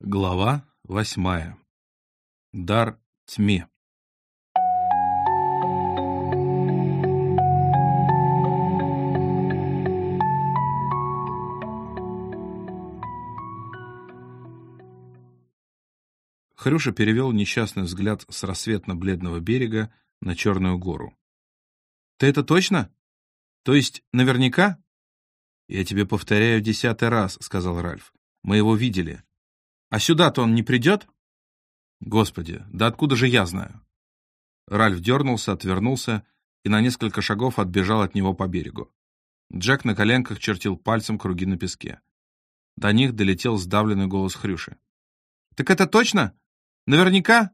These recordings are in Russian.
Глава восьмая. Дар тьме. Хрюша перевел несчастный взгляд с рассветно-бледного берега на Черную гору. «Ты это точно? То есть наверняка?» «Я тебе повторяю десятый раз», — сказал Ральф. «Мы его видели. А сюда-то он не придет?» «Господи, да откуда же я знаю?» Ральф дернулся, отвернулся и на несколько шагов отбежал от него по берегу. Джек на коленках чертил пальцем круги на песке. До них долетел сдавленный голос Хрюши. «Так это точно? Наверняка?»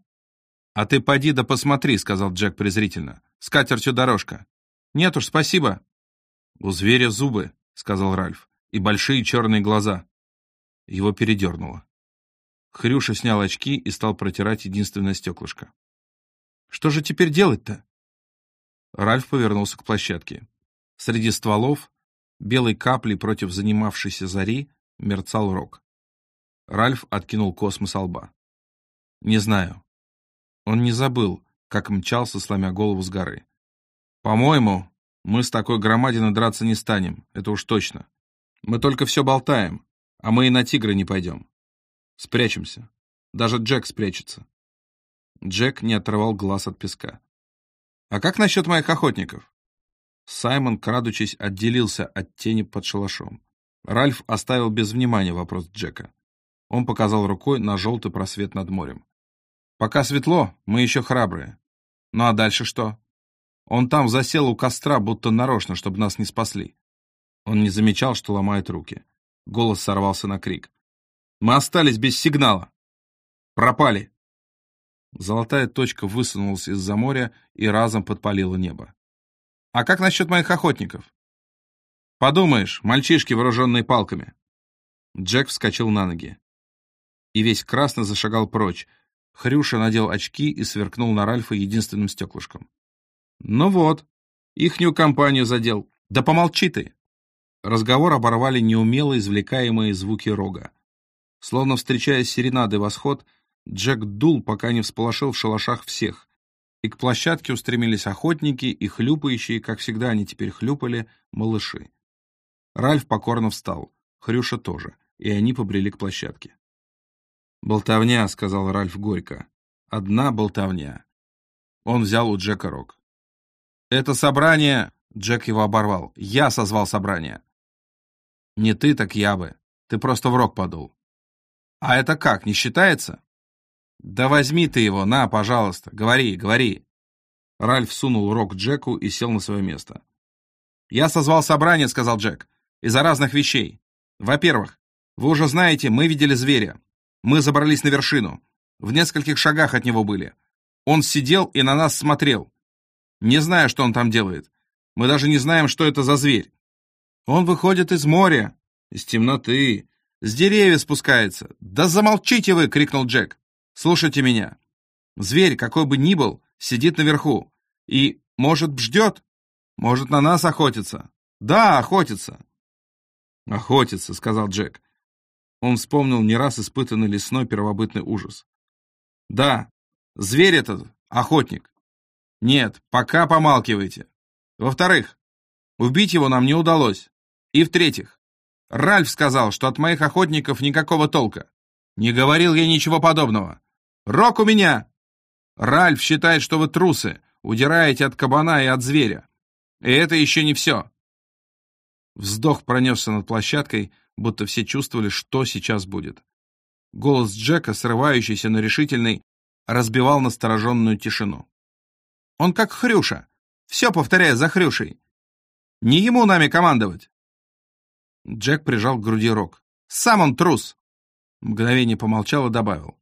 «А ты поди да посмотри», — сказал Джек презрительно. «С катертью дорожка». «Нет уж, спасибо». «У зверя зубы», — сказал Ральф, — «и большие черные глаза». Его передернуло. Хрюша снял очки и стал протирать единственное стеклышко. «Что же теперь делать-то?» Ральф повернулся к площадке. Среди стволов, белой каплей против занимавшейся зари, мерцал рог. Ральф откинул космос лба. «Не знаю. Он не забыл, как мчался, сломя голову с горы. По-моему, мы с такой громадиной драться не станем, это уж точно. Мы только все болтаем, а мы и на тигра не пойдем. Спрячемся. Даже Джек спрячется». Джек не отрывал глаз от песка. «А как насчет моих охотников?» Саймон, крадучись, отделился от тени под шалашом. Ральф оставил без внимания вопрос Джека. Он показал рукой на желтый просвет над морем. Пока светло, мы еще храбрые. Ну а дальше что? Он там засел у костра, будто нарочно, чтобы нас не спасли. Он не замечал, что ломает руки. Голос сорвался на крик. Мы остались без сигнала. Пропали. Золотая точка высунулась из-за моря и разом подпалила небо. А как насчет моих охотников? Подумаешь, мальчишки, вооруженные палками. Джек вскочил на ноги. И весь красно зашагал прочь, Хрюша надел очки и сверкнул на Ральфа единственным стеклышком. «Ну вот, ихнюю компанию задел. Да помолчи ты!» Разговор оборвали неумело извлекаемые звуки рога. Словно встречая серенады восход, Джек дул, пока не всполошил в шалашах всех, и к площадке устремились охотники и хлюпающие, как всегда они теперь хлюпали, малыши. Ральф покорно встал, Хрюша тоже, и они побрели к площадке. «Болтовня», — сказал Ральф горько. «Одна болтовня». Он взял у Джека рог. «Это собрание...» — Джек его оборвал. «Я созвал собрание». «Не ты, так я бы. Ты просто в рог подул». «А это как, не считается?» «Да возьми ты его, на, пожалуйста. Говори, говори». Ральф сунул рог Джеку и сел на свое место. «Я созвал собрание», — сказал Джек, — «из-за разных вещей. Во-первых, вы уже знаете, мы видели зверя. Мы забрались на вершину. В нескольких шагах от него были. Он сидел и на нас смотрел. Не знаю, что он там делает. Мы даже не знаем, что это за зверь. Он выходит из моря, из темноты, с деревьев спускается. «Да замолчите вы!» — крикнул Джек. «Слушайте меня. Зверь, какой бы ни был, сидит наверху. И, может, ждет? Может, на нас охотится? Да, охотится!» «Охотится», — сказал Джек. Он вспомнил не раз испытанный лесной первобытный ужас. «Да, зверь этот — охотник. Нет, пока помалкивайте. Во-вторых, убить его нам не удалось. И в-третьих, Ральф сказал, что от моих охотников никакого толка. Не говорил я ничего подобного. Рок у меня! Ральф считает, что вы трусы, удираете от кабана и от зверя. И это еще не все. Вздох пронесся над площадкой, будто все чувствовали, что сейчас будет. Голос Джека, срывающийся, но решительный, разбивал настороженную тишину. «Он как Хрюша, все повторяя за Хрюшей. Не ему нами командовать!» Джек прижал к груди рог. «Сам он трус!» Мгновение помолчал и добавил.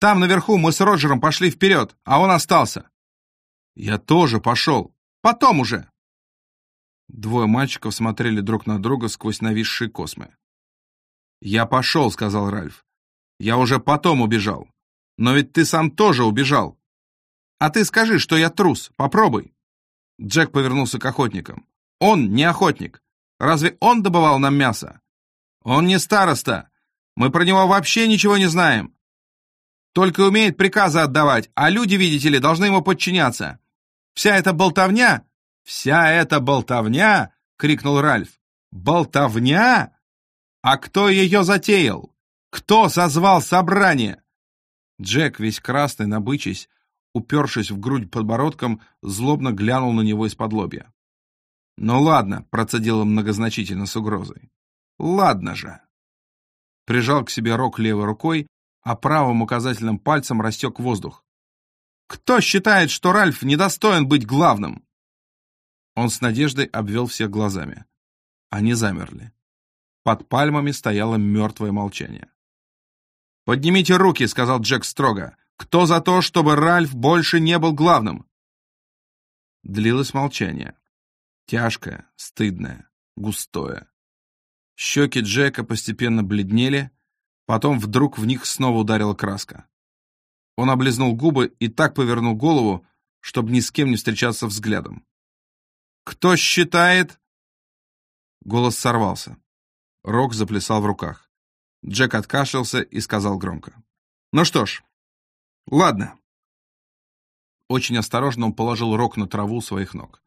«Там наверху мы с Роджером пошли вперед, а он остался!» «Я тоже пошел! Потом уже!» Двое мальчиков смотрели друг на друга сквозь нависшие космы. «Я пошел», — сказал Ральф. «Я уже потом убежал. Но ведь ты сам тоже убежал. А ты скажи, что я трус. Попробуй». Джек повернулся к охотникам. «Он не охотник. Разве он добывал нам мясо? Он не староста. Мы про него вообще ничего не знаем. Только умеет приказы отдавать, а люди, видите ли, должны ему подчиняться. Вся эта болтовня...» «Вся эта болтовня!» — крикнул Ральф. «Болтовня? А кто ее затеял? Кто созвал собрание?» Джек, весь красный, набычись, упершись в грудь подбородком, злобно глянул на него из-под лобья. «Ну ладно», — процедил он многозначительно с угрозой. «Ладно же». Прижал к себе рог левой рукой, а правым указательным пальцем растек воздух. «Кто считает, что Ральф недостоин быть главным?» Он с надеждой обвел всех глазами. Они замерли. Под пальмами стояло мертвое молчание. «Поднимите руки», — сказал Джек строго. «Кто за то, чтобы Ральф больше не был главным?» Длилось молчание. Тяжкое, стыдное, густое. Щеки Джека постепенно бледнели, потом вдруг в них снова ударила краска. Он облизнул губы и так повернул голову, чтобы ни с кем не встречаться взглядом. «Кто считает?» Голос сорвался. Рок заплясал в руках. Джек откашлялся и сказал громко. «Ну что ж, ладно». Очень осторожно он положил Рок на траву своих ног.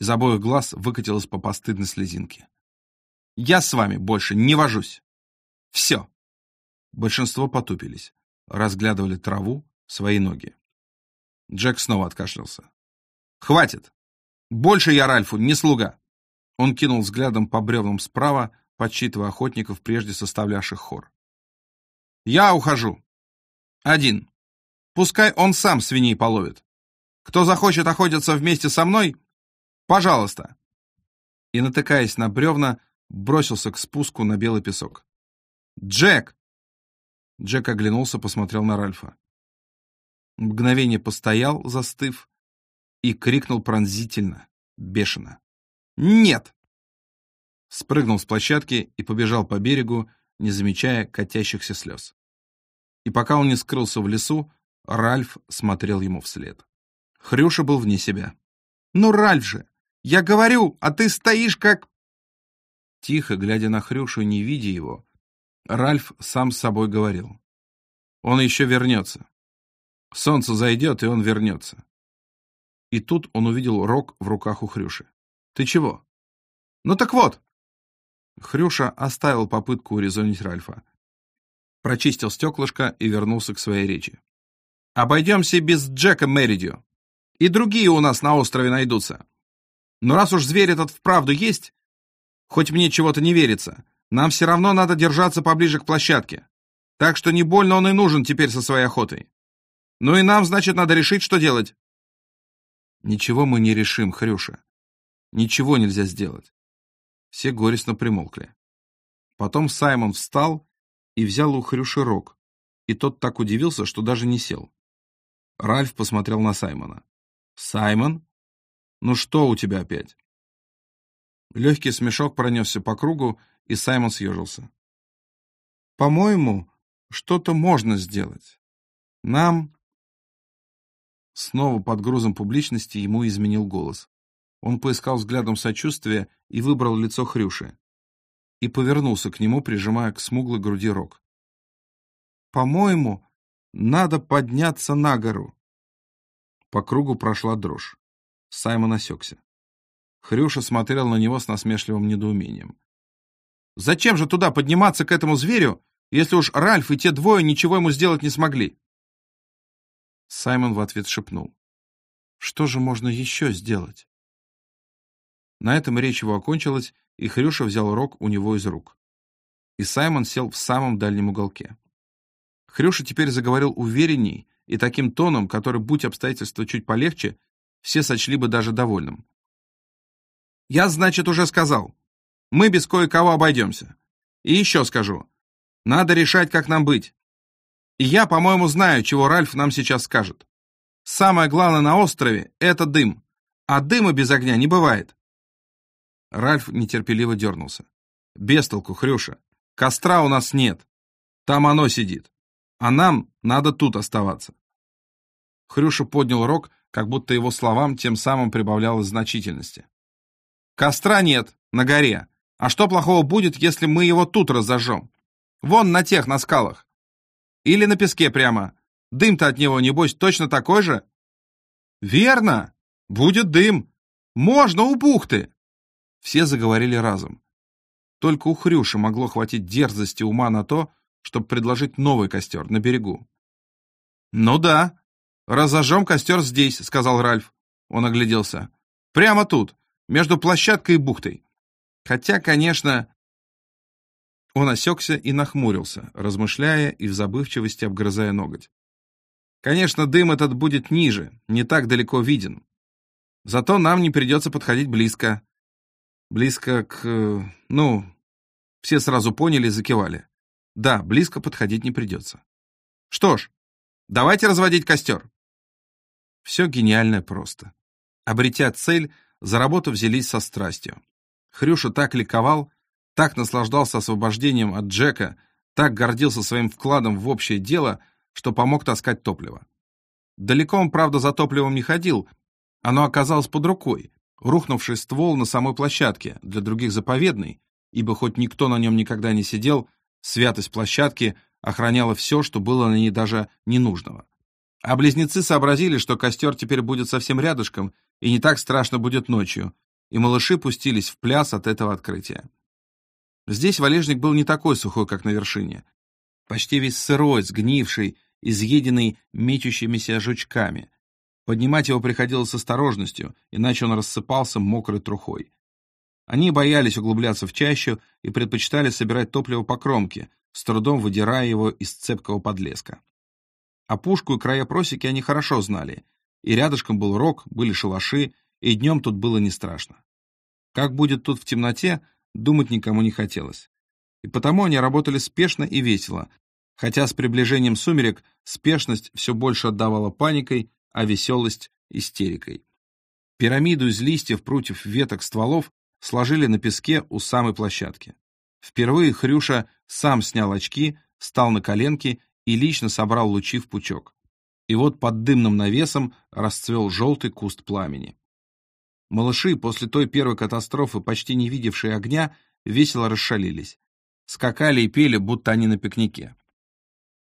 Из обоих глаз выкатилась по постыдной слезинке. «Я с вами больше не вожусь. Все!» Большинство потупились, разглядывали траву, свои ноги. Джек снова откашлялся. «Хватит! Больше я Ральфу не слуга!» Он кинул взглядом по бревнам справа, подсчитывая охотников, прежде составлявших хор. «Я ухожу. Один. Пускай он сам свиней половит. Кто захочет охотиться вместе со мной, пожалуйста!» И, натыкаясь на бревна, бросился к спуску на белый песок. «Джек!» Джек оглянулся, посмотрел на Ральфа. Мгновение постоял, застыв, и крикнул пронзительно, бешено. «Нет!» спрыгнул с площадки и побежал по берегу, не замечая катящихся слез. И пока он не скрылся в лесу, Ральф смотрел ему вслед. Хрюша был вне себя. «Ну, Ральф же! Я говорю, а ты стоишь как...» Тихо, глядя на Хрюшу, не видя его, Ральф сам с собой говорил. «Он еще вернется. Солнце зайдет, и он вернется». И тут он увидел рог в руках у Хрюши. «Ты чего?» «Ну так вот, Хрюша оставил попытку урезонить Ральфа. Прочистил стеклышко и вернулся к своей речи. «Обойдемся без Джека Меридио. И другие у нас на острове найдутся. Но раз уж зверь этот вправду есть, хоть мне чего-то не верится, нам все равно надо держаться поближе к площадке. Так что не больно он и нужен теперь со своей охотой. Ну и нам, значит, надо решить, что делать». «Ничего мы не решим, Хрюша. Ничего нельзя сделать. Все горестно примолкли. Потом Саймон встал и взял у Хрюши рог, и тот так удивился, что даже не сел. Ральф посмотрел на Саймона. «Саймон? Ну что у тебя опять?» Легкий смешок пронесся по кругу, и Саймон съежился. «По-моему, что-то можно сделать. Нам...» Снова под грузом публичности ему изменил голос. Он поискал взглядом сочувствия и выбрал лицо Хрюши. И повернулся к нему, прижимая к смуглой груди рог. «По-моему, надо подняться на гору». По кругу прошла дрожь. Саймон осекся. Хрюша смотрел на него с насмешливым недоумением. «Зачем же туда подниматься к этому зверю, если уж Ральф и те двое ничего ему сделать не смогли?» Саймон в ответ шепнул. «Что же можно еще сделать?» На этом речь его окончилась, и Хрюша взял рог у него из рук. И Саймон сел в самом дальнем уголке. Хрюша теперь заговорил уверенней и таким тоном, который, будь обстоятельства чуть полегче, все сочли бы даже довольным. «Я, значит, уже сказал. Мы без кое-кого обойдемся. И еще скажу. Надо решать, как нам быть. И я, по-моему, знаю, чего Ральф нам сейчас скажет. Самое главное на острове — это дым. А дыма без огня не бывает. Ральф нетерпеливо дернулся. «Без толку, Хрюша. Костра у нас нет. Там оно сидит. А нам надо тут оставаться». Хрюша поднял рог, как будто его словам тем самым прибавлялось значительности. «Костра нет, на горе. А что плохого будет, если мы его тут разожжем? Вон на тех, на скалах. Или на песке прямо. Дым-то от него, небось, точно такой же? Верно. Будет дым. Можно у бухты. Все заговорили разом. Только у Хрюши могло хватить дерзости ума на то, чтобы предложить новый костер на берегу. «Ну да, разожжем костер здесь», — сказал Ральф. Он огляделся. «Прямо тут, между площадкой и бухтой. Хотя, конечно...» Он осекся и нахмурился, размышляя и в забывчивости обгрызая ноготь. Конечно, дым этот будет ниже, не так далеко виден. Зато нам не придется подходить близко. Близко к... ну... Все сразу поняли и закивали. Да, близко подходить не придется. Что ж, давайте разводить костер. Все гениально просто. Обретя цель, за работу взялись со страстью. Хрюша так ликовал, так наслаждался освобождением от Джека, так гордился своим вкладом в общее дело, что помог таскать топливо. Далеко он, правда, за топливом не ходил, оно оказалось под рукой, рухнувший ствол на самой площадке, для других заповедный, ибо хоть никто на нем никогда не сидел, святость площадки охраняла все, что было на ней даже ненужного. А близнецы сообразили, что костер теперь будет совсем рядышком, и не так страшно будет ночью, и малыши пустились в пляс от этого открытия. Здесь валежник был не такой сухой, как на вершине. Почти весь сырой, сгнивший, изъеденный мечущимися жучками. Поднимать его приходилось с осторожностью, иначе он рассыпался мокрой трухой. Они боялись углубляться в чащу и предпочитали собирать топливо по кромке, с трудом выдирая его из цепкого подлеска. Опушку и края просеки они хорошо знали, и рядышком был рог, были шалаши, и днем тут было не страшно. Как будет тут в темноте, думать никому не хотелось. И потому они работали спешно и весело, хотя с приближением сумерек спешность все больше отдавала паникой, а веселость — истерикой. Пирамиду из листьев, прутьев, веток, стволов сложили на песке у самой площадки. Впервые Хрюша сам снял очки, встал на коленки и лично собрал лучи в пучок. И вот под дымным навесом расцвел желтый куст пламени. Малыши, после той первой катастрофы, почти не видевшие огня, весело расшалились. Скакали и пели, будто они на пикнике.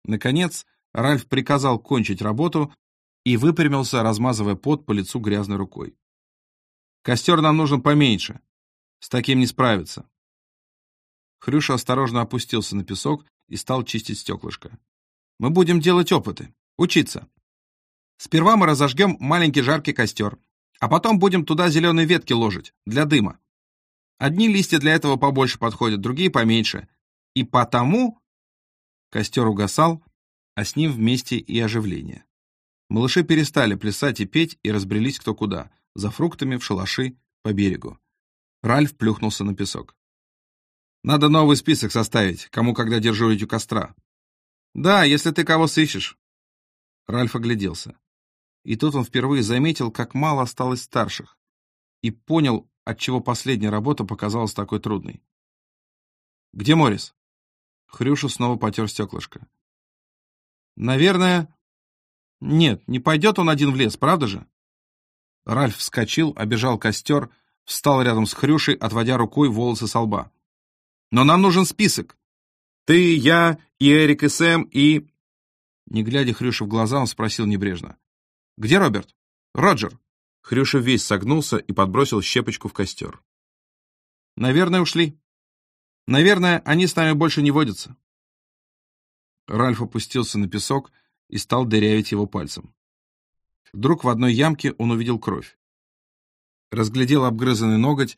Наконец, Ральф приказал кончить работу и выпрямился, размазывая пот по лицу грязной рукой. «Костер нам нужен поменьше. С таким не справиться». Хрюша осторожно опустился на песок и стал чистить стеклышко. «Мы будем делать опыты, учиться. Сперва мы разожгем маленький жаркий костер, а потом будем туда зеленые ветки ложить, для дыма. Одни листья для этого побольше подходят, другие поменьше. И потому...» Костер угасал, а с ним вместе и оживление. Малыши перестали плясать и петь и разбрелись кто куда, за фруктами, в шалаши, по берегу. Ральф плюхнулся на песок. «Надо новый список составить, кому когда дежурить у костра». «Да, если ты кого сыщешь». Ральф огляделся. И тут он впервые заметил, как мало осталось старших, и понял, отчего последняя работа показалась такой трудной. «Где Морис?» Хрюша снова потер стеклышко. «Наверное...» «Нет, не пойдет он один в лес, правда же?» Ральф вскочил, обежал костер, встал рядом с Хрюшей, отводя рукой волосы со лба. «Но нам нужен список. Ты, я, и Эрик, и Сэм, и...» Не глядя Хрюше в глаза, он спросил небрежно. «Где Роберт?» «Роджер». Хрюша весь согнулся и подбросил щепочку в костер. «Наверное, ушли. Наверное, они с нами больше не водятся». Ральф опустился на песок и стал дырявить его пальцем. Вдруг в одной ямке он увидел кровь. Разглядел обгрызанный ноготь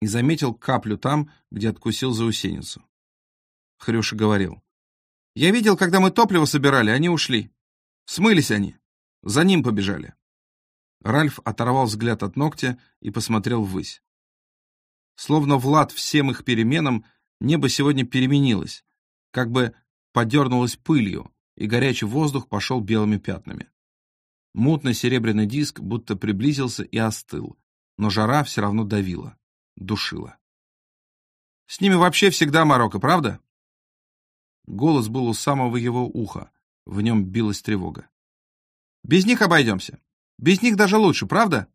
и заметил каплю там, где откусил заусеницу. Хрюша говорил. «Я видел, когда мы топливо собирали, они ушли. Смылись они. За ним побежали». Ральф оторвал взгляд от ногтя и посмотрел ввысь. Словно Влад всем их переменам, небо сегодня переменилось, как бы подернулось пылью, и горячий воздух пошел белыми пятнами. Мутный серебряный диск будто приблизился и остыл, но жара все равно давила, душила. «С ними вообще всегда морока, правда?» Голос был у самого его уха, в нем билась тревога. «Без них обойдемся. Без них даже лучше, правда?»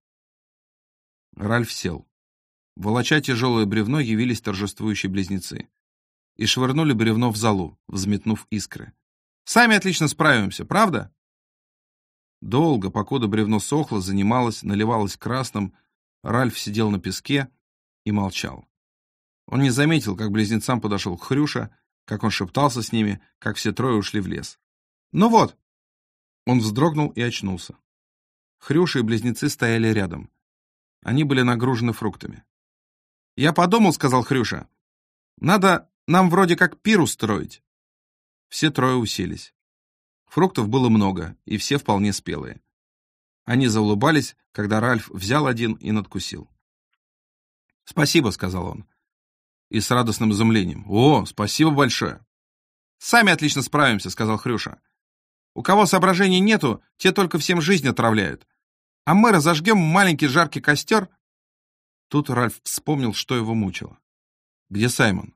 Ральф сел. Волоча тяжелое бревно явились торжествующие близнецы. и швырнули бревно в залу, взметнув искры. «Сами отлично справимся, правда?» Долго, покуда бревно сохло, занималось, наливалось красным, Ральф сидел на песке и молчал. Он не заметил, как близнецам подошел Хрюша, как он шептался с ними, как все трое ушли в лес. «Ну вот!» Он вздрогнул и очнулся. Хрюша и близнецы стояли рядом. Они были нагружены фруктами. «Я подумал», — сказал Хрюша. «Надо нам вроде как пир устроить». Все трое уселись. Фруктов было много, и все вполне спелые. Они заулыбались, когда Ральф взял один и надкусил. «Спасибо», — сказал он. И с радостным изумлением. «О, спасибо большое!» «Сами отлично справимся», — сказал Хрюша. «У кого соображений нету, те только всем жизнь отравляют. А мы разожгем маленький жаркий костер». Тут Ральф вспомнил, что его мучило. «Где Саймон?»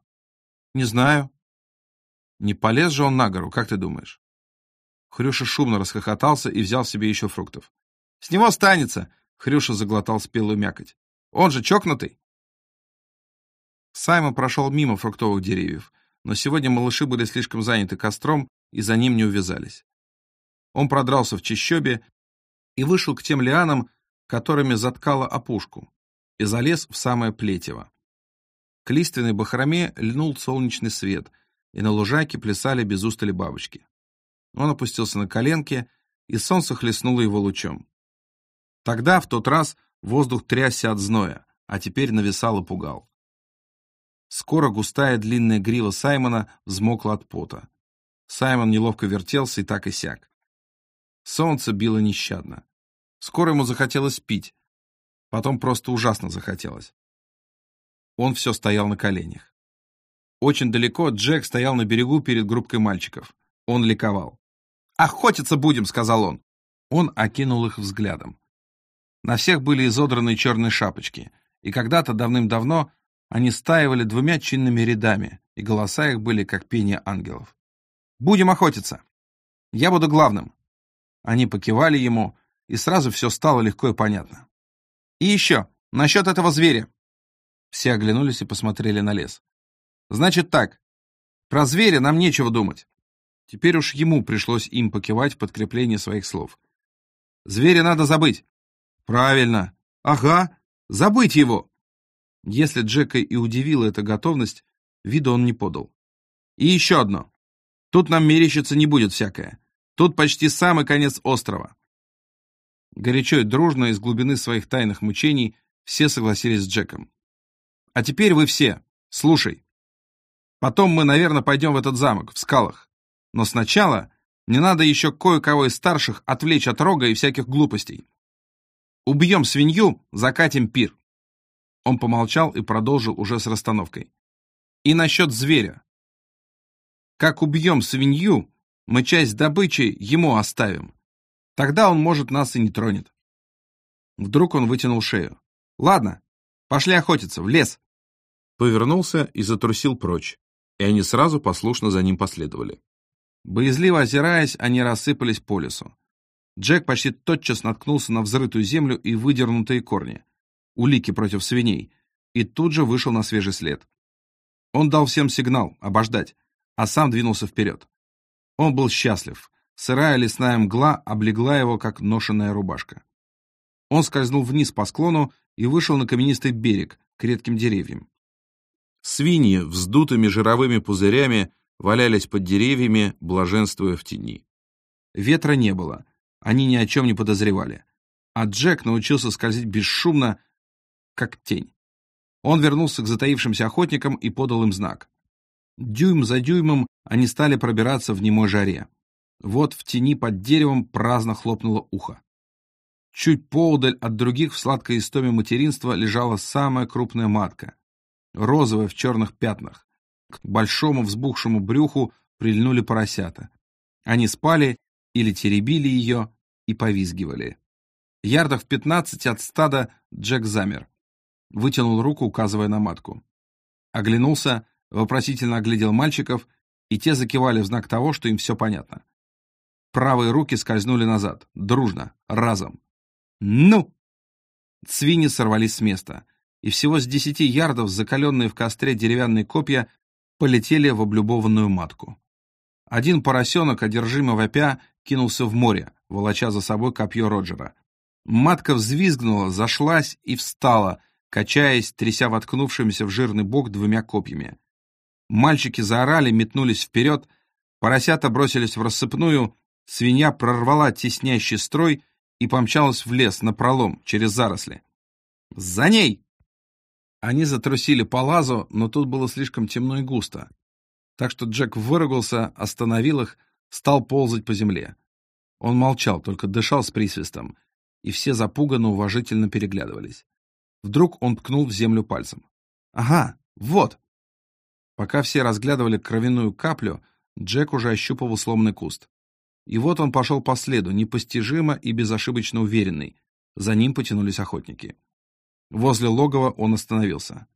«Не знаю». «Не полез же он на гору, как ты думаешь?» Хрюша шумно расхохотался и взял себе еще фруктов. «С него останется!» — Хрюша заглотал спелую мякоть. «Он же чокнутый!» Саймон прошел мимо фруктовых деревьев, но сегодня малыши были слишком заняты костром и за ним не увязались. Он продрался в чащобе и вышел к тем лианам, которыми заткала опушку, и залез в самое плетево. К лиственной бахроме льнул солнечный свет, и на лужайке плясали без устали бабочки. Он опустился на коленки, и солнце хлестнуло его лучом. Тогда, в тот раз, воздух трясся от зноя, а теперь нависал и пугал. Скоро густая длинная грива Саймона взмокла от пота. Саймон неловко вертелся и так и сяк. Солнце било нещадно. Скоро ему захотелось пить. Потом просто ужасно захотелось. Он все стоял на коленях. Очень далеко Джек стоял на берегу перед группкой мальчиков. Он ликовал. «Охотиться будем!» — сказал он. Он окинул их взглядом. На всех были изодранные черные шапочки, и когда-то давным-давно они стаивали двумя чинными рядами, и голоса их были как пение ангелов. «Будем охотиться! Я буду главным!» Они покивали ему, и сразу все стало легко и понятно. «И еще, насчет этого зверя!» Все оглянулись и посмотрели на лес. «Значит так, про зверя нам нечего думать. Теперь уж ему пришлось им покивать в подкрепление своих слов. «Зверя надо забыть. Правильно. Ага, забыть его. Если Джека и удивила эта готовность, вида он не подал. И еще одно. Тут нам мерещиться не будет всякое. Тут почти самый конец острова. Горячо и дружно из глубины своих тайных мучений все согласились с Джеком. А теперь вы все, слушай. Потом мы, наверное, пойдем в этот замок, в скалах. Но сначала мне надо еще кое-кого из старших отвлечь от рога и всяких глупостей. Убьем свинью, закатим пир. Он помолчал и продолжил уже с расстановкой. И насчет зверя. Как убьем свинью, мы часть добычи ему оставим. Тогда он, может, нас и не тронет. Вдруг он вытянул шею. Ладно, пошли охотиться, в лес. Повернулся и затрусил прочь, и они сразу послушно за ним последовали. Боязливо озираясь, они рассыпались по лесу. Джек почти тотчас наткнулся на взрытую землю и выдернутые корни, улики против свиней, и тут же вышел на свежий след. Он дал всем сигнал, обождать, а сам двинулся вперед. Он был счастлив. Сырая лесная мгла облегла его, как ношенная рубашка. Он скользнул вниз по склону и вышел на каменистый берег, к редким деревьям. Свиньи, вздутыми жировыми пузырями, валялись под деревьями, блаженствуя в тени. Ветра не было, они ни о чем не подозревали. А Джек научился скользить бесшумно, как тень. Он вернулся к затаившимся охотникам и подал им знак. Дюйм за дюймом они стали пробираться в немой жаре. Вот в тени под деревом праздно хлопнуло ухо. Чуть поудаль от других в сладкой истоме материнства лежала самая крупная матка, розовая в черных пятнах. К большому взбухшему брюху прильнули поросята. Они спали или теребили ее и повизгивали. Ярдов в пятнадцать от стада Джек замер. Вытянул руку, указывая на матку. Оглянулся, вопросительно оглядел мальчиков, и те закивали в знак того, что им все понятно. Правые руки скользнули назад, дружно, разом. «Ну!» Свиньи сорвались с места, и всего с десяти ярдов закаленные в костре деревянные копья полетели в облюбованную матку. Один поросенок, одержимо вопя, кинулся в море, волоча за собой копье Роджера. Матка взвизгнула, зашлась и встала, качаясь, тряся воткнувшимся в жирный бок двумя копьями. Мальчики заорали, метнулись вперед, поросята бросились в рассыпную, свинья прорвала теснящий строй и помчалась в лес напролом, через заросли. «За ней!» Они затрусили по лазу, но тут было слишком темно и густо. Так что Джек выругался, остановил их, стал ползать по земле. Он молчал, только дышал с присвистом, и все запуганно уважительно переглядывались. Вдруг он ткнул в землю пальцем. «Ага, вот!» Пока все разглядывали кровяную каплю, Джек уже ощупывал сломанный куст. И вот он пошел по следу, непостижимо и безошибочно уверенный. За ним потянулись охотники. Возле логова он остановился.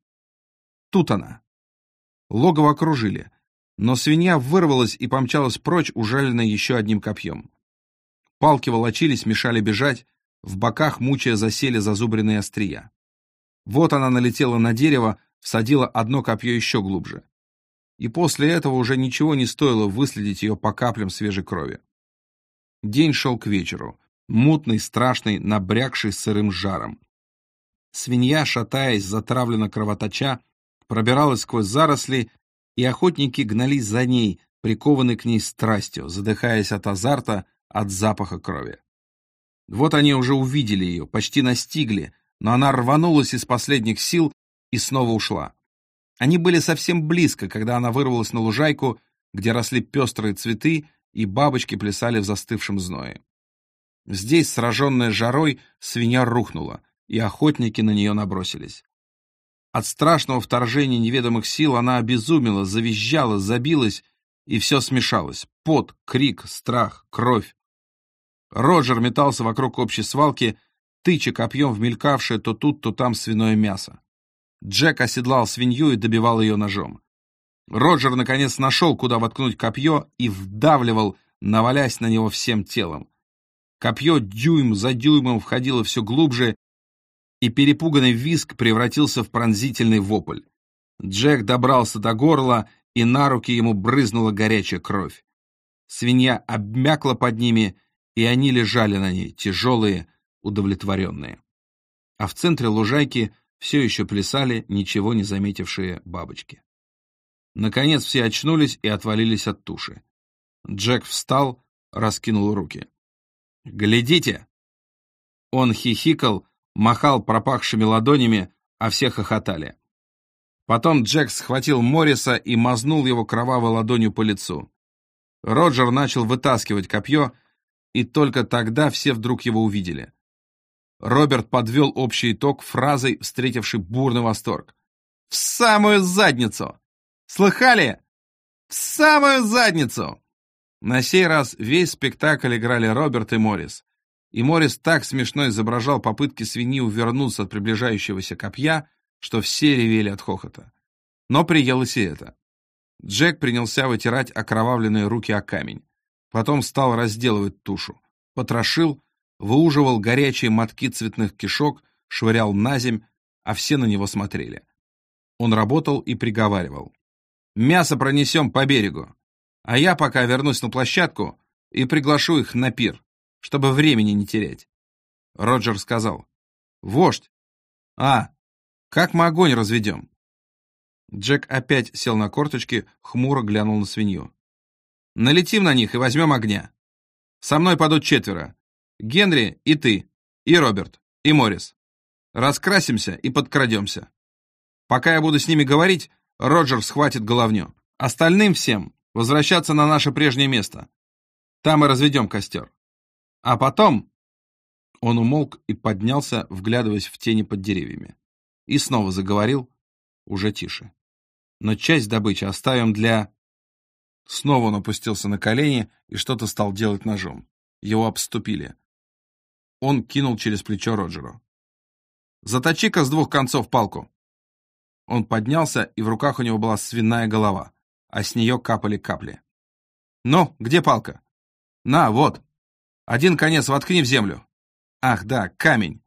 Тут она. Логово окружили, но свинья вырвалась и помчалась прочь, ужаленная еще одним копьем. Палки волочились, мешали бежать, в боках мучая засели зазубренные острия. Вот она налетела на дерево, всадила одно копье еще глубже. И после этого уже ничего не стоило выследить ее по каплям свежей крови. День шел к вечеру, мутный, страшный, набрякший сырым жаром. Свинья, шатаясь, затравленно кровоточа, пробиралась сквозь заросли, и охотники гнались за ней, прикованные к ней страстью, задыхаясь от азарта, от запаха крови. Вот они уже увидели ее, почти настигли, но она рванулась из последних сил и снова ушла. Они были совсем близко, когда она вырвалась на лужайку, где росли пестрые цветы, и бабочки плясали в застывшем зное. Здесь, сраженная жарой, свинья рухнула, и охотники на нее набросились. От страшного вторжения неведомых сил она обезумела, завизжала, забилась, и все смешалось. Пот, крик, страх, кровь. Роджер метался вокруг общей свалки, тыча копьем в мелькавшее то тут, то там свиное мясо. Джек оседлал свинью и добивал ее ножом. Роджер, наконец, нашел, куда воткнуть копье, и вдавливал, навалясь на него всем телом. Копье дюйм за дюймом входило все глубже, и перепуганный виск превратился в пронзительный вопль. Джек добрался до горла, и на руки ему брызнула горячая кровь. Свинья обмякла под ними, и они лежали на ней, тяжелые, удовлетворенные. А в центре лужайки все еще плясали ничего не заметившие бабочки. Наконец все очнулись и отвалились от туши. Джек встал, раскинул руки. «Глядите!» Он хихикал, махал пропахшими ладонями, а все хохотали. Потом Джек схватил Морриса и мазнул его кровавой ладонью по лицу. Роджер начал вытаскивать копье, и только тогда все вдруг его увидели. Роберт подвел общий итог фразой, встретивший бурный восторг. «В самую задницу!» Слыхали? В самую задницу!» На сей раз весь спектакль играли Роберт и Моррис. И Моррис так смешно изображал попытки свиньи увернуться от приближающегося копья, что все ревели от хохота. Но приелось и это. Джек принялся вытирать окровавленные руки о камень. Потом стал разделывать тушу. Потрошил, выуживал горячие мотки цветных кишок, швырял на земь, а все на него смотрели. Он работал и приговаривал. Мясо пронесем по берегу. А я пока вернусь на площадку и приглашу их на пир, чтобы времени не терять. Роджер сказал. Вождь. А, как мы огонь разведем? Джек опять сел на корточки, хмуро глянул на свинью. Налетим на них и возьмем огня. Со мной падут четверо. Генри и ты, и Роберт, и Моррис. Раскрасимся и подкрадемся. Пока я буду с ними говорить, Роджер схватит головню. Остальным всем возвращаться на наше прежнее место. Там и разведем костер. А потом...» Он умолк и поднялся, вглядываясь в тени под деревьями. И снова заговорил, уже тише. «Но часть добычи оставим для...» Снова он опустился на колени и что-то стал делать ножом. Его обступили. Он кинул через плечо Роджеру. «Заточи-ка с двух концов палку!» Он поднялся, и в руках у него была свиная голова, а с нее капали капли. «Ну, где палка?» «На, вот. Один конец воткни в землю. Ах, да, камень.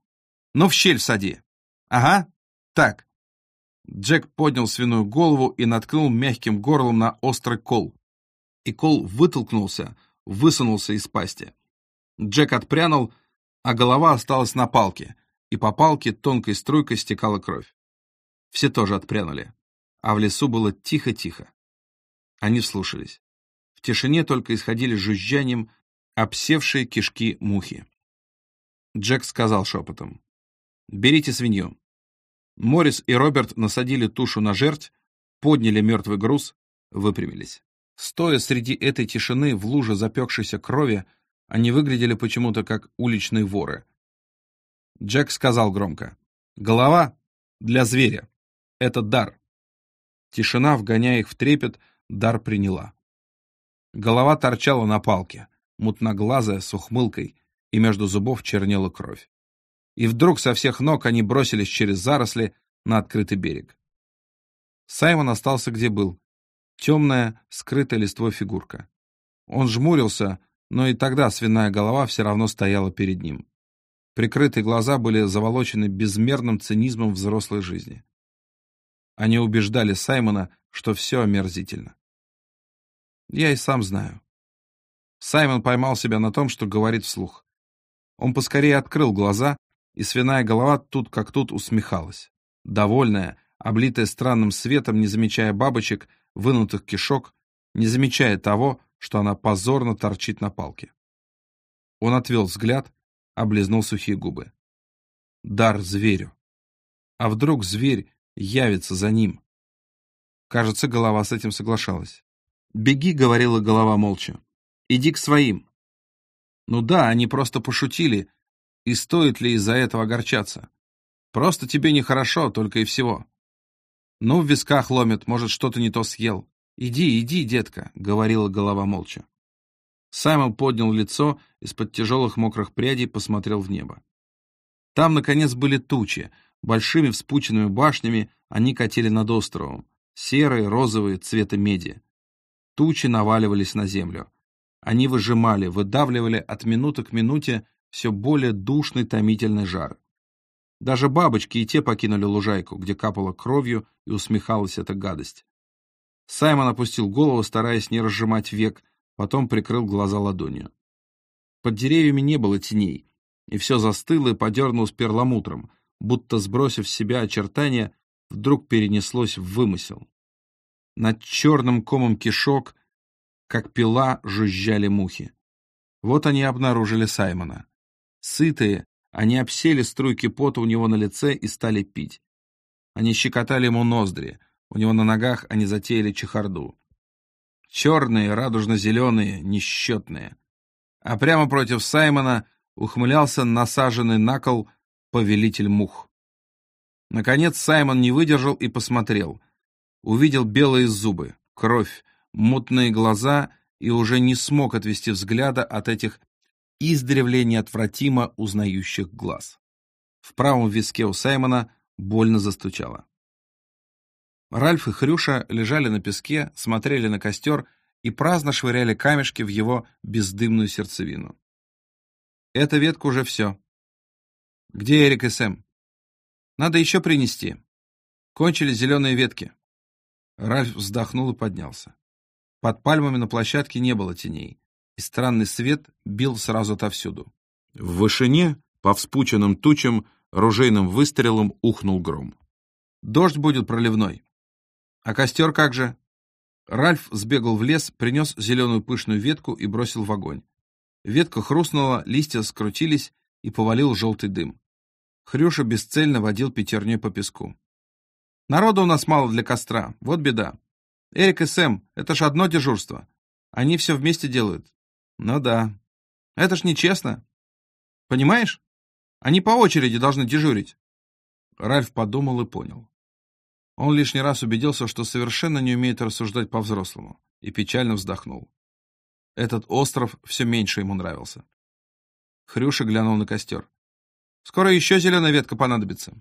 Ну, в щель всади. Ага, так». Джек поднял свиную голову и наткнул мягким горлом на острый кол. И кол вытолкнулся, высунулся из пасти. Джек отпрянул, а голова осталась на палке, и по палке тонкой струйкой стекала кровь. Все тоже отпрянули, а в лесу было тихо-тихо. Они вслушались. В тишине только исходили жужжанием обсевшие кишки мухи. Джек сказал шепотом. «Берите свинью». Моррис и Роберт насадили тушу на жерть, подняли мертвый груз, выпрямились. Стоя среди этой тишины в луже запекшейся крови, они выглядели почему-то как уличные воры. Джек сказал громко. «Голова для зверя. Это дар». Тишина, вгоняя их в трепет, дар приняла. Голова торчала на палке, мутноглазая, с ухмылкой, и между зубов чернела кровь. И вдруг со всех ног они бросились через заросли на открытый берег. Саймон остался где был. Темная, скрытая листвой фигурка. Он жмурился, но и тогда свиная голова все равно стояла перед ним. Прикрытые глаза были заволочены безмерным цинизмом взрослой жизни. Они убеждали Саймона, что все омерзительно. Я и сам знаю. Саймон поймал себя на том, что говорит вслух. Он поскорее открыл глаза, и свиная голова тут как тут усмехалась. Довольная, облитая странным светом, не замечая бабочек, вынутых кишок, не замечая того, что она позорно торчит на палке. Он отвел взгляд, облизнул сухие губы. Дар зверю. А вдруг зверь явится за ним? Кажется, голова с этим соглашалась. «Беги», — говорила голова молча. «Иди к своим». Ну да, они просто пошутили, и стоит ли из-за этого огорчаться? Просто тебе нехорошо, только и всего. Ну, в висках ломит, может, что-то не то съел. Иди, иди, детка, — говорила голова молча. Саймон поднял лицо, из-под тяжелых мокрых прядей посмотрел в небо. Там, наконец, были тучи. Большими вспученными башнями они катили над островом. Серые, розовые, цвета меди. Тучи наваливались на землю. Они выжимали, выдавливали от минуты к минуте все более душный томительный жар. Даже бабочки и те покинули лужайку, где капала кровью и усмехалась эта гадость. Саймон опустил голову, стараясь не разжимать век, потом прикрыл глаза ладонью. Под деревьями не было теней, и все застыло и подернулось перламутром, будто, сбросив с себя очертания, вдруг перенеслось в вымысел. Над черным комом кишок, как пила, жужжали мухи. Вот они обнаружили Саймона. Сытые, они обсели струйки пота у него на лице и стали пить. Они щекотали ему ноздри, у него на ногах они затеяли чехарду. Черные, радужно-зеленые, несчетные. А прямо против Саймона ухмылялся насаженный на кол повелитель мух. Наконец Саймон не выдержал и посмотрел. Увидел белые зубы, кровь, мутные глаза и уже не смог отвести взгляда от этих издревле неотвратимо узнающих глаз. В правом виске у Саймона больно застучало. Ральф и Хрюша лежали на песке, смотрели на костер и праздно швыряли камешки в его бездымную сердцевину. Эта ветка уже все. Где Эрик и Сэм? Надо еще принести. Кончились зеленые ветки. Ральф вздохнул и поднялся. Под пальмами на площадке не было теней и странный свет бил сразу отовсюду. В вышине, по вспученным тучам, ружейным выстрелом ухнул гром. Дождь будет проливной. А костер как же? Ральф сбегал в лес, принес зеленую пышную ветку и бросил в огонь. Ветка хрустнула, листья скрутились и повалил желтый дым. Хрюша бесцельно водил пятерней по песку. Народу у нас мало для костра, вот беда. Эрик и Сэм, это ж одно дежурство. Они все вместе делают. Ну да. Это ж нечестно. Понимаешь? Они по очереди должны дежурить. Ральф подумал и понял. Он лишний раз убедился, что совершенно не умеет рассуждать по-взрослому, и печально вздохнул. Этот остров все меньше ему нравился. Хрюша глянул на костер. «Скоро еще зеленая ветка понадобится».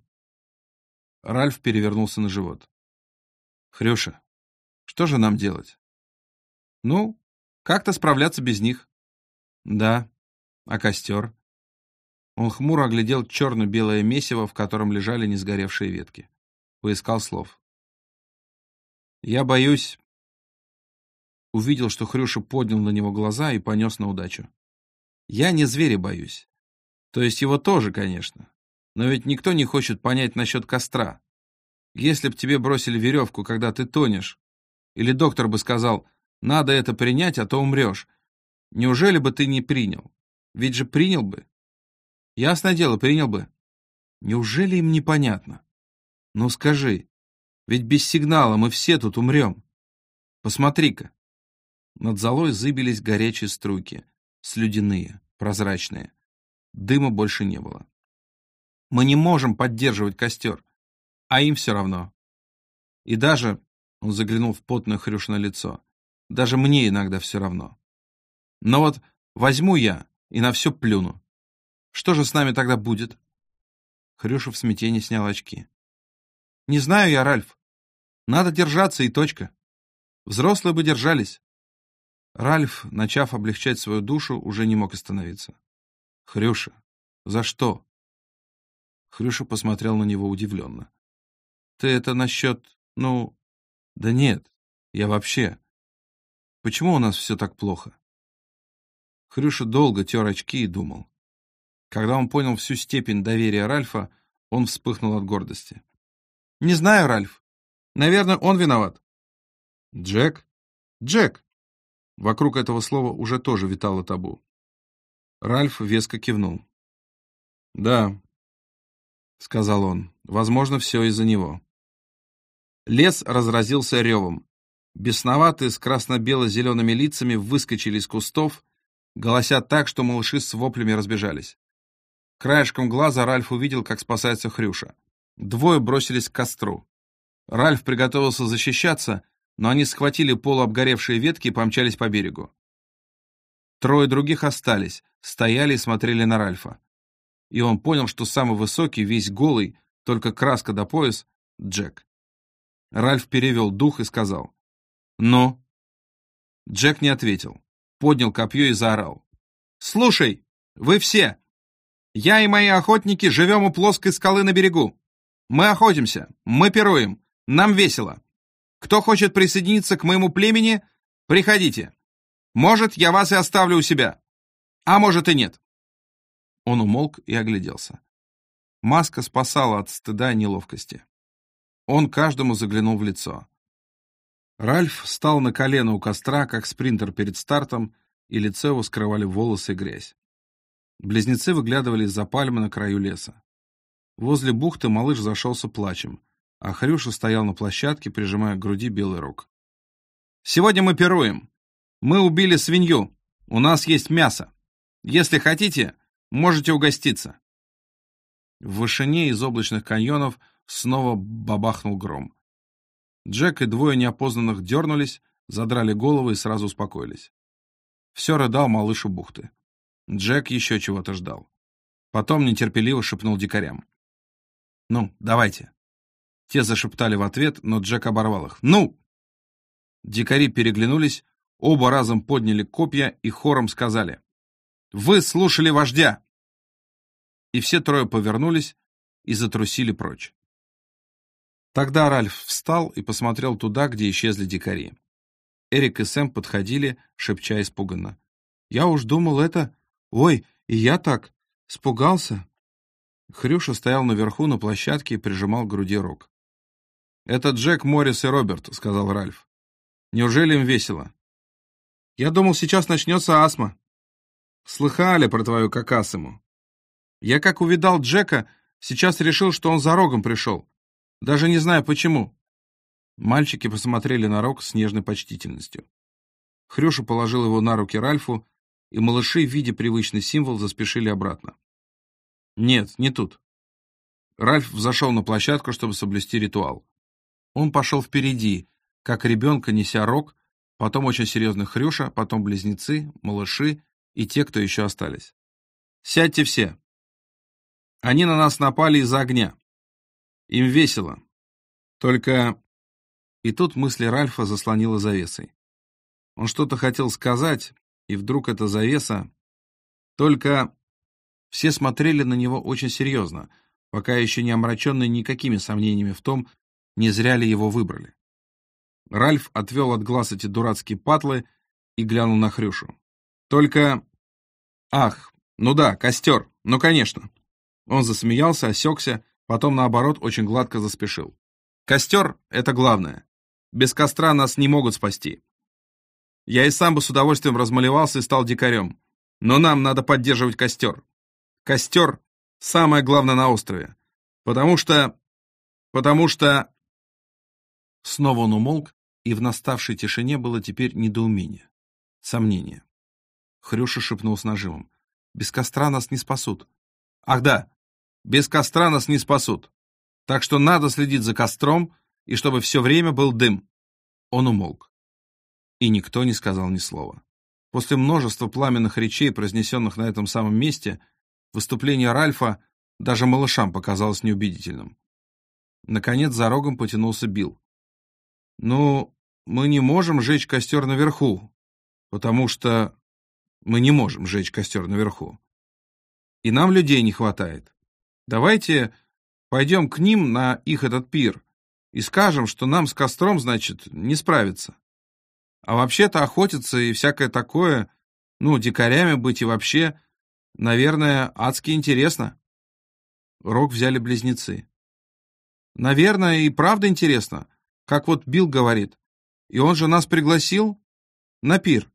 Ральф перевернулся на живот. «Хрюша, что же нам делать?» «Ну, как-то справляться без них. Да. А костер? Он хмуро оглядел черно-белое месиво, в котором лежали несгоревшие ветки. Поискал слов. «Я боюсь...» Увидел, что Хрюша поднял на него глаза и понес на удачу. «Я не зверя боюсь. То есть его тоже, конечно. Но ведь никто не хочет понять насчет костра. Если б тебе бросили веревку, когда ты тонешь, или доктор бы сказал, надо это принять, а то умрешь, неужели бы ты не принял? Ведь же принял бы. Ясное дело, принял бы. Неужели им непонятно? Ну скажи, ведь без сигнала мы все тут умрем. Посмотри-ка. Над золой зыбились горячие струйки, слюдяные, прозрачные. Дыма больше не было. Мы не можем поддерживать костер, а им все равно. И даже, он заглянул в потное Хрюшино лицо, даже мне иногда все равно. Но вот возьму я и на все плюну. Что же с нами тогда будет? Хрюша в смятении снял очки. Не знаю я, Ральф. Надо держаться и точка. Взрослые бы держались. Ральф, начав облегчать свою душу, уже не мог остановиться. Хрюша, за что? Хрюша посмотрел на него удивленно. Ты это насчет... ну... Да нет, я вообще... Почему у нас все так плохо? Хрюша долго тер очки и думал. Когда он понял всю степень доверия Ральфа, он вспыхнул от гордости. «Не знаю, Ральф. Наверное, он виноват». «Джек? Джек!» Вокруг этого слова уже тоже витало табу. Ральф веско кивнул. «Да», — сказал он, — «возможно, все из-за него». Лес разразился ревом. Бесноватые с красно-бело-зелеными лицами выскочили из кустов, голося так, что малыши с воплями разбежались. Краешком глаза Ральф увидел, как спасается Хрюша. Двое бросились к костру. Ральф приготовился защищаться, но они схватили полуобгоревшие ветки и помчались по берегу. Трое других остались, стояли и смотрели на Ральфа. И он понял, что самый высокий, весь голый, только краска до пояс — Джек. Ральф перевел дух и сказал. «Ну?» Джек не ответил. Поднял копье и заорал. «Слушай, вы все! Я и мои охотники живем у плоской скалы на берегу. Мы охотимся, мы пируем, нам весело. Кто хочет присоединиться к моему племени, приходите. Может, я вас и оставлю у себя. А может и нет. Он умолк и огляделся. Маска спасала от стыда и неловкости. Он каждому заглянул в лицо. Ральф встал на колено у костра, как спринтер перед стартом, и лицо его скрывали волосы и грязь. Близнецы выглядывали из-за пальмы на краю леса. Возле бухты малыш зашелся плачем, а Хрюша стоял на площадке, прижимая к груди белый рог. «Сегодня мы пируем. Мы убили свинью. У нас есть мясо. Если хотите, можете угоститься. В вышине из облачных каньонов снова бабахнул гром. Джек и двое неопознанных дернулись, задрали головы и сразу успокоились. Все рыдал малыш у бухты. Джек еще чего-то ждал. Потом нетерпеливо шепнул дикарям. «Ну, давайте». Те зашептали в ответ, но Джек оборвал их. «Ну!» Дикари переглянулись, Оба разом подняли копья и хором сказали «Вы слушали вождя!» И все трое повернулись и затрусили прочь. Тогда Ральф встал и посмотрел туда, где исчезли дикари. Эрик и Сэм подходили, шепча испуганно. «Я уж думал это... Ой, и я так... Спугался!» Хрюша стоял наверху на площадке и прижимал к груди рог. «Это Джек, Моррис и Роберт», — сказал Ральф. «Неужели им весело?» Я думал, сейчас начнется астма. Слыхали про твою какасыму? Я как увидал Джека, сейчас решил, что он за рогом пришел. Даже не знаю почему. Мальчики посмотрели на рог с нежной почтительностью. Хрюша положил его на руки Ральфу, и малыши, видя привычный символ, заспешили обратно. Нет, не тут. Ральф взошел на площадку, чтобы соблюсти ритуал. Он пошел впереди, как ребенка, неся рог, потом очень серьезный Хрюша, потом близнецы, малыши и те, кто еще остались. «Сядьте все!» Они на нас напали из-за огня. Им весело. Только... И тут мысли Ральфа заслонила завесой. Он что-то хотел сказать, и вдруг эта завеса... Только... Все смотрели на него очень серьезно, пока еще не омраченные никакими сомнениями в том, Не зря ли его выбрали? Ральф отвел от глаз эти дурацкие патлы и глянул на Хрюшу. Только... Ах, ну да, костер, ну конечно. Он засмеялся, осекся, потом, наоборот, очень гладко заспешил. Костер — это главное. Без костра нас не могут спасти. Я и сам бы с удовольствием размалевался и стал дикарем. Но нам надо поддерживать костер. Костер — самое главное на острове. Потому что... Потому что... Снова он умолк, и в наставшей тишине было теперь недоумение, сомнение. Хрюша шепнул с нажимом. «Без костра нас не спасут». «Ах да, без костра нас не спасут. Так что надо следить за костром, и чтобы все время был дым». Он умолк. И никто не сказал ни слова. После множества пламенных речей, произнесенных на этом самом месте, выступление Ральфа даже малышам показалось неубедительным. Наконец за рогом потянулся Билл. «Ну, мы не можем жечь костер наверху, потому что мы не можем жечь костер наверху. И нам людей не хватает. Давайте пойдем к ним на их этот пир и скажем, что нам с костром, значит, не справиться. А вообще-то охотиться и всякое такое, ну, дикарями быть и вообще, наверное, адски интересно. Рог взяли близнецы. Наверное, и правда интересно, как вот Билл говорит. И он же нас пригласил на пир.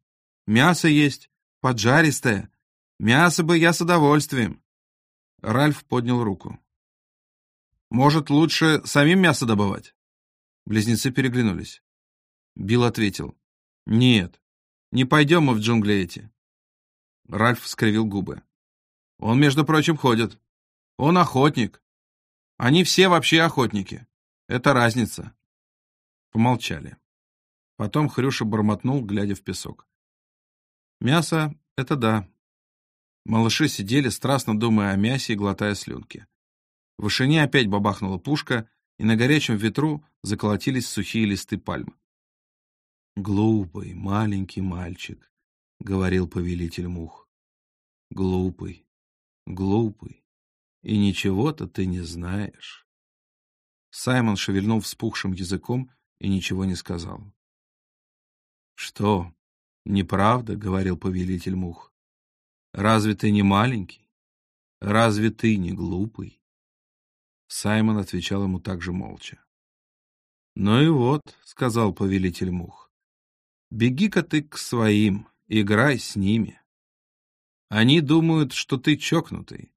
Мясо есть, поджаристое. Мясо бы я с удовольствием. Ральф поднял руку. Может, лучше самим мясо добывать? Близнецы переглянулись. Билл ответил. Нет, не пойдем мы в джунгли эти. Ральф скривил губы. Он, между прочим, ходит. Он охотник. Они все вообще охотники. Это разница. Помолчали. Потом Хрюша бормотнул, глядя в песок. Мясо — это да. Малыши сидели, страстно думая о мясе и глотая слюнки. В вышине опять бабахнула пушка, и на горячем ветру заколотились сухие листы пальмы. «Глупый, маленький мальчик», — говорил повелитель мух. «Глупый, глупый, и ничего-то ты не знаешь». Саймон шевельнул вспухшим языком и ничего не сказал. «Что, неправда?» — говорил повелитель мух. «Разве ты не маленький? Разве ты не глупый?» Саймон отвечал ему также молча. «Ну и вот», — сказал повелитель мух, — «беги-ка ты к своим, играй с ними. Они думают, что ты чокнутый.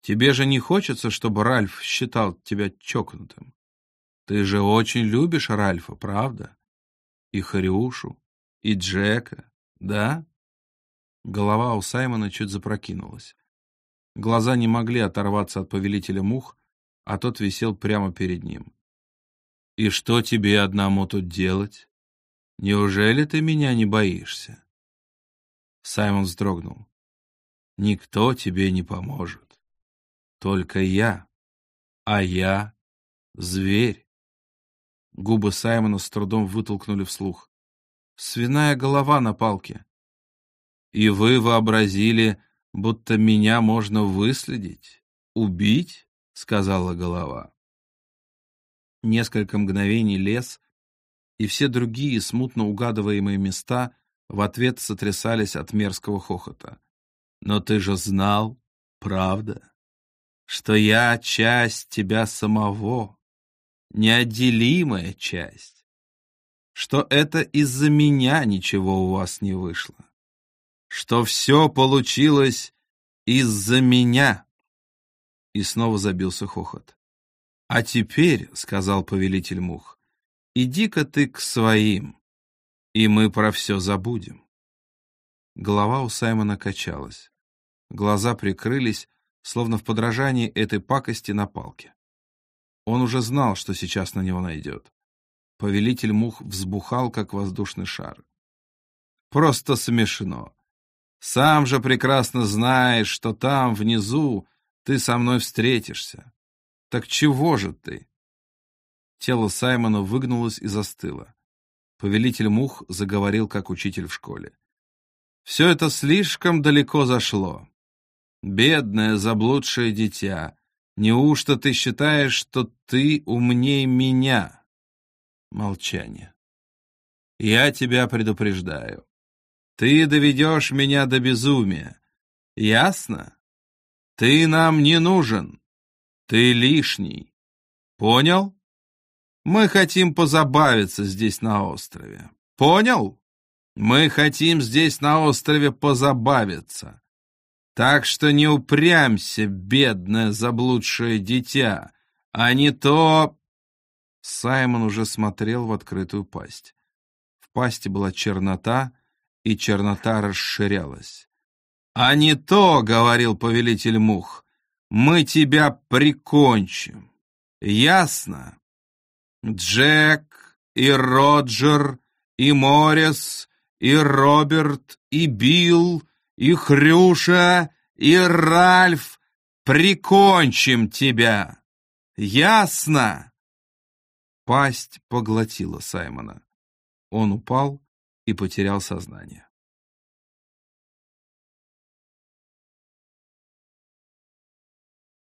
Тебе же не хочется, чтобы Ральф считал тебя чокнутым. Ты же очень любишь Ральфа, правда? И Харюшу, и Джека, да?» Голова у Саймона чуть запрокинулась. Глаза не могли оторваться от повелителя мух, а тот висел прямо перед ним. «И что тебе одному тут делать? Неужели ты меня не боишься?» Саймон вздрогнул. «Никто тебе не поможет. Только я. А я — зверь». Губы Саймона с трудом вытолкнули вслух свиная голова на палке. И вы вообразили, будто меня можно выследить, убить, — сказала голова. Несколько мгновений лес и все другие смутно угадываемые места в ответ сотрясались от мерзкого хохота. Но ты же знал, правда, что я часть тебя самого, неотделимая часть что это из-за меня ничего у вас не вышло, что все получилось из-за меня. И снова забился хохот. «А теперь, — сказал повелитель мух, — иди-ка ты к своим, и мы про все забудем». Голова у Саймона качалась. Глаза прикрылись, словно в подражании этой пакости на палке. Он уже знал, что сейчас на него найдет. Повелитель мух взбухал, как воздушный шар. Просто смешно. Сам же прекрасно знаешь, что там, внизу, ты со мной встретишься. Так чего же ты? Тело Саймона выгнулось и застыло. Повелитель мух заговорил, как учитель в школе. Все это слишком далеко зашло. Бедное заблудшее дитя. Неужто ты считаешь, что ты умней меня? Молчание. Я тебя предупреждаю. Ты доведешь меня до безумия. Ясно? Ты нам не нужен. Ты лишний. Понял? Мы хотим позабавиться здесь на острове. Понял? Мы хотим здесь на острове позабавиться. Так что не упрямься, бедное заблудшее дитя, а не то...» Саймон уже смотрел в открытую пасть. В пасти была чернота, и чернота расширялась. «А не то, — говорил повелитель мух, — мы тебя прикончим. Ясно? Джек и Роджер и Моррис и Роберт и Билл и Хрюша, и Ральф, прикончим тебя! Ясно?» Пасть поглотила Саймона. Он упал и потерял сознание.